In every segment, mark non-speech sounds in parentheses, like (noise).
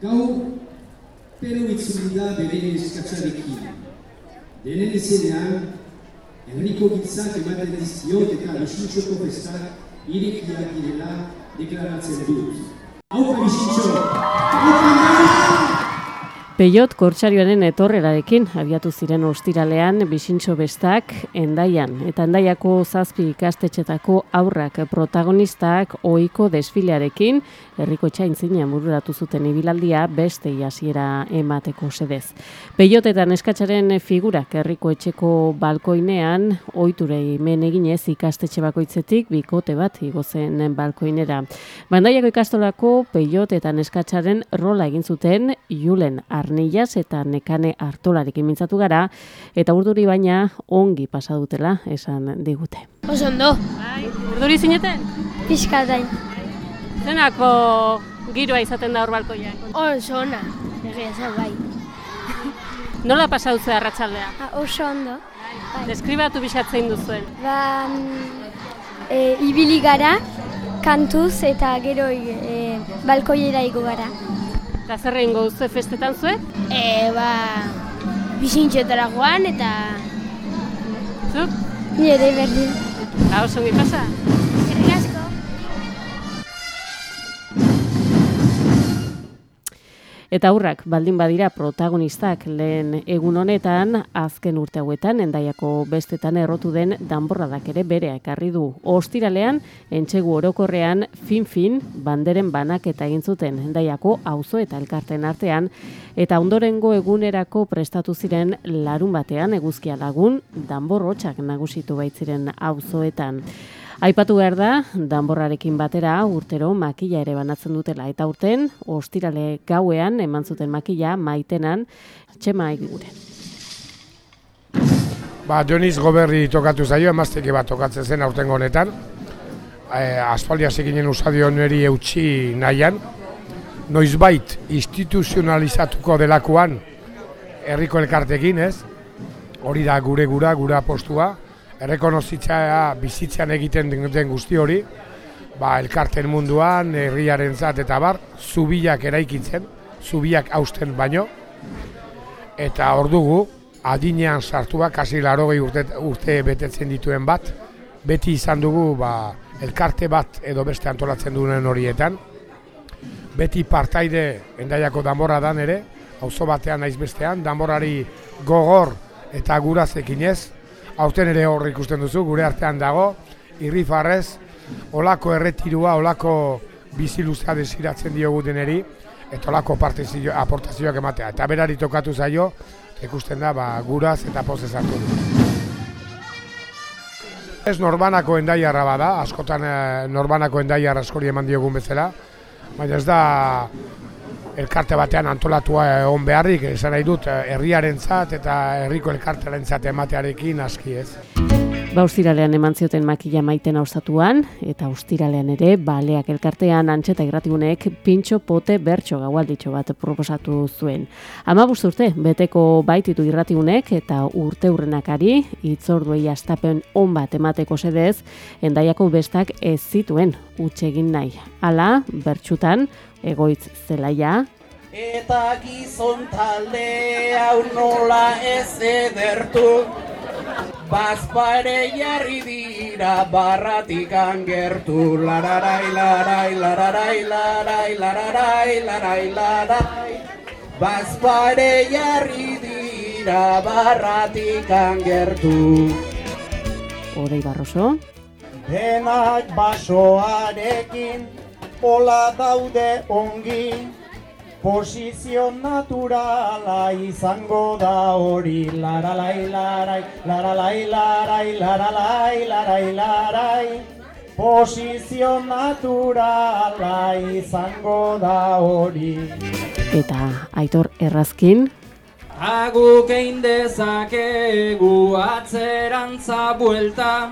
Gaur, pero itzuli da bere eskatzarekin. Denen izenean, Enrico Gitzak ematen dizkiot eta Bixintxoko festak irekiak direla deklaratzen dut. Haupa Bixintxo! Haupa! Peiot kortsarioaren etorrerarekin abiatu ziren ostiralean bisintxo bestak endaian. Eta endaiako zazpi ikastetxetako aurrak protagonistak ohiko desfilearekin herriko txaintzina mururatu zuten ibilaldia beste hasiera emateko sedez. Peiotetan eskatzaren figurak herriko etxeko balkoinean ohiturei men eginez ikastetxe bakoitzetik bikote bat igozen balkoinera. Bandaiako ikastolako peiotetan eskatzaren rola egin zuten Julen Arnillas eta Nekane Artolarekin mintzatu gara eta urduri baina ongi pasa dutela esan digute. Oso ondo. Bai, urduri zineten? Piskatain. Zenako giroa izaten da hor balkoian? Oso ona. Egia esan bai. Nola pasa duzu arratsaldea? Oso ondo. Bai. Deskribatu bisatzein duzuen. Ba, mm, e, ibili gara, kantuz eta gero e, balkoiera igo gara. Eta zer egingo duzu festetan zuek? E, ba, bisintxetara joan eta Zuk? nire berdin. Ba, oso ongi pasa? Eta aurrak baldin badira protagonistak lehen egun honetan, azken urte hauetan, endaiako bestetan errotu den danborradak ere berea ekarri du. Ostiralean, entxegu orokorrean, fin-fin, banderen banak eta egin zuten endaiako auzo eta elkarten artean, eta ondorengo egunerako prestatu ziren larun batean eguzkia lagun, danborrotxak nagusitu baitziren auzoetan. Aipatu behar da, danborrarekin batera urtero makila ere banatzen dutela eta urten, ostirale gauean eman zuten makila maitenan txema egiguren. Ba, Dionis goberri tokatu zaio, emazteke bat tokatzen zen aurtengo honetan. E, Aspaldi hasi ginen usadio neri eutxi nahian. Noizbait instituzionalizatuko delakoan herriko elkartekin, ez? Hori da gure gura, gura postua errekonozitzea bizitzan egiten den guzti hori, ba, elkarten munduan, herriaren zat eta bar, zubiak eraikitzen, zubiak hausten baino, eta hor dugu, adinean sartua, kasi larogei urte, urte betetzen dituen bat, beti izan dugu ba, elkarte bat edo beste antolatzen duen horietan, beti partaide endaiako danborra dan ere, auzo batean naiz bestean, danborrari gogor eta gurazekin ez, aurten ere hor ikusten duzu, gure artean dago, irri farrez, olako erretirua, olako biziluzea desiratzen diogu deneri, eta olako aportazioak ematea. Eta berari tokatu zaio, ikusten da, ba, guraz eta pozez hartu du. Ez norbanako endaiarra bada, askotan eh, norbanako endaiarra askori eman diogun bezala, baina ez da elkarte batean antolatua egon beharrik, esan nahi dut, eh, herriaren zat eta herriko elkartearen zat ematearekin aski ez. Ba, ustiralean eman zioten makila maiten ostatuan, eta ustiralean ere, baleak elkartean antxeta irratigunek pintxo pote bertso gaualditxo bat proposatu zuen. Ama urte, beteko baititu irratigunek eta urte urrenakari, itzorduei astapen on bat emateko sedez, endaiako bestak ez zituen utxegin nahi. Hala, bertxutan, egoitz zelaia. Eta gizon talde hau nola ez edertu Bazpare jarri dira barratikan gertu Lararai, larai, lararai, larai, lararai, larai, larai Bazpare jarri dira barratikan gertu Odei barroso. Denak basoarekin Ola daude ongi, posizio naturala izango da hori laralai larai, laralai larai, laralai larai larai. Posizio naturala izango da hori. Eta aitor errazkin, Aguk egin dezakegu atzerantza buelta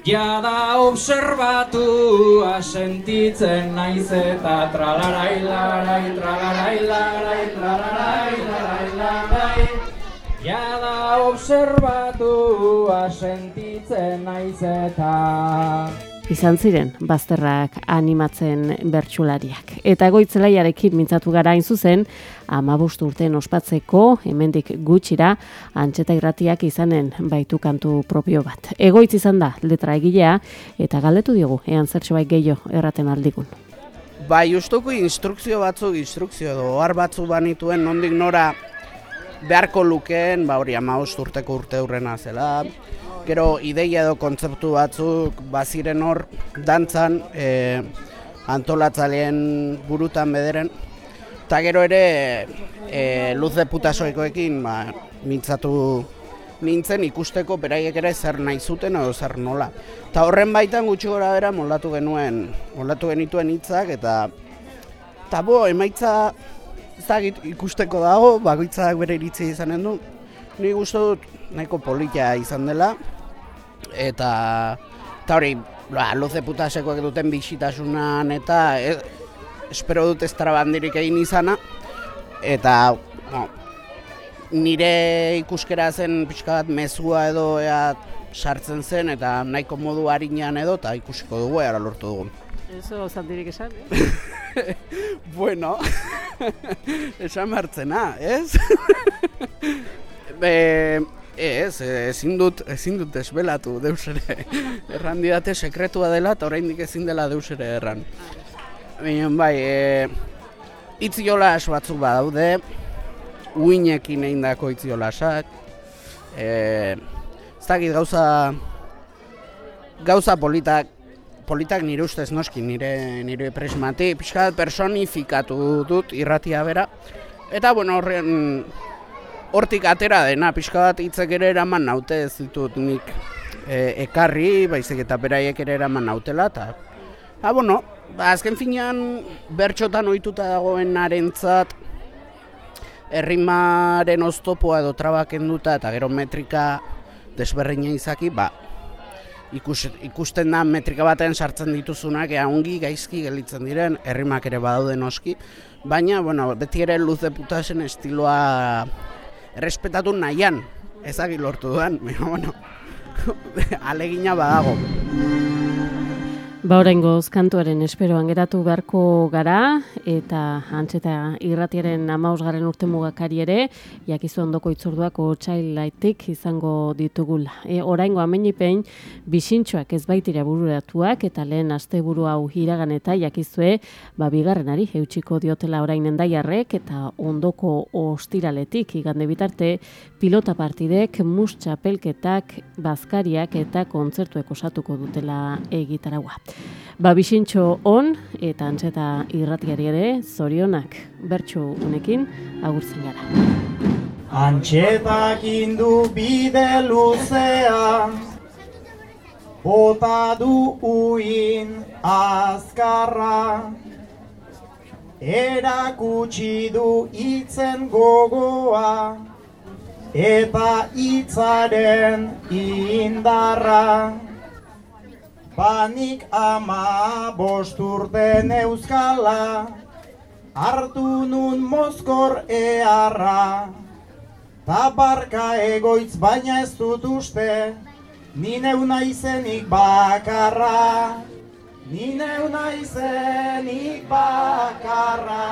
Jada observatu asentitzen naiz eta tralarai larai tralarai larai tralarai larai larai. Jada observatu asentitzen naiz eta izan ziren bazterrak animatzen bertsulariak. Eta egoitzelaiarekin mintzatu gara zuzen, amabust urten ospatzeko, hemendik gutxira, antxeta irratiak izanen baitu kantu propio bat. Egoitz izan da, letra egilea, eta galdetu diogu, ean zertxo bai gehiago erraten aldigun. Ba, justuko instrukzio batzuk, instrukzio edo, ohar batzuk banituen, nondik nora beharko lukeen, ba hori amaost urteko urte hurrena zela, gero ideia edo kontzeptu batzuk baziren hor dantzan e, antolatzaileen burutan bederen, eta gero ere e, luz deputasoikoekin ba, mintzatu nintzen ikusteko beraiek ere zer nahi zuten edo zer nola. Eta horren baitan gutxi gora bera moldatu genuen, moldatu genituen hitzak eta eta bo, emaitza ezagit ikusteko dago, bakoitzak bere iritzi izanen du. Ni gustu dut nahiko polita izan dela eta eta hori, ba, luze putasekoak duten bisitasunan eta e, espero dut ez bandirik egin izana eta no, nire ikuskera zen pixka bat mezua edo ea sartzen zen eta nahiko modu harinean edo eta ikusiko dugu ea lortu dugu. Eso zandirik esan, eh? (laughs) bueno, (laughs) esan martzena, ez? (laughs) Be, ez, ezin dut, ezin dut esbelatu deus ere. (laughs) Erran didate sekretua dela eta oraindik ezin dela deus ere erran. Baina, bai, e, itziola batzuk badaude, uinekin egin dako itziolasak. E, ez dakit gauza, gauza politak, politak nire ustez noski, nire, nire prismati, pixka personifikatu dut irratia bera. Eta, bueno, horren, hortik atera dena, pixka bat hitzek ere eraman naute ez ditut nik e, ekarri, baizik eta beraiek ere eraman nautela, eta, ha, bueno, ba, azken finean, bertxotan ohituta dagoen narentzat, errimaren oztopoa edo trabaken duta eta gero metrika desberreina izaki, ba, ikus, ikusten da metrika batean sartzen dituzunak, ea ongi gaizki gelitzen diren, errimak ere badaude noski, baina, bueno, beti ere luz deputasen estiloa errespetatu nahian, ezagik lortu duan, baina, bueno, (laughs) alegina badago. Ba oraingoz kantuaren esperoan geratu beharko gara eta antzeta irratiaren 15. urte mugakari ere jakizu ondoko itzorduak otsailaitik izango ditugula. E, oraingo amenipein bisintxoak ez baitira bururatuak eta lehen asteburu hau iragan eta jakizue ba bigarrenari eutsiko diotela orain endaiarrek eta ondoko ostiraletik igande bitarte pilota partidek mus txapelketak bazkariak eta kontzertuek osatuko dutela egitaragua. Ba, bisintxo on eta antzeta irratiari ere, zorionak bertsu honekin agurtzen gara. Antxetak indu bide luzea, bota du uin azkarra, erakutsi du itzen gogoa, eta itzaren indarra. Panik ama bosturten euskala, hartu nun mozkor earra. Tabarka egoitz baina ez dut uste, nine una izenik bakarra. Nine una izenik bakarra.